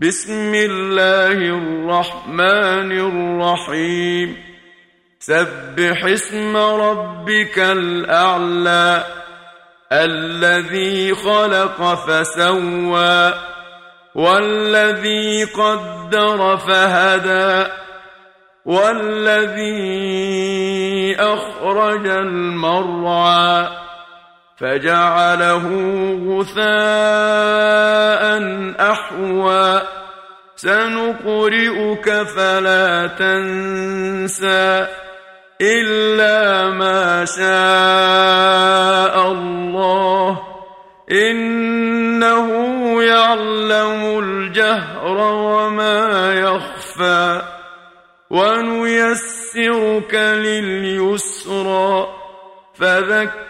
بسم الله الرحمن الرحيم. سبح اسم ربك الأعلى الذي خلق فسوى والذي قدر فهدى والذي أخرج المرعى. فجعله غثاء أحوى. سنقرئك فلا تنسى إلا ما شاء الله. إنه يعلم الجهر وما يخفى. ونيسرك لليسرى. فذكر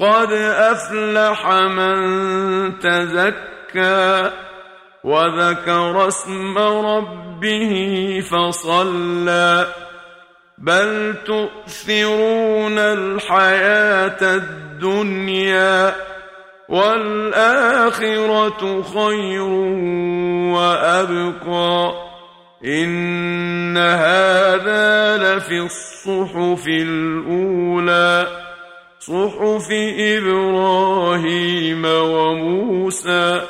قد افلح من تزكى وذكر اسم ربه فصلى بل تؤثرون الحياة الدنيا والاخره خير وابقى ان هذا لفي الصحف الاولى صحف إبراهيم وموسى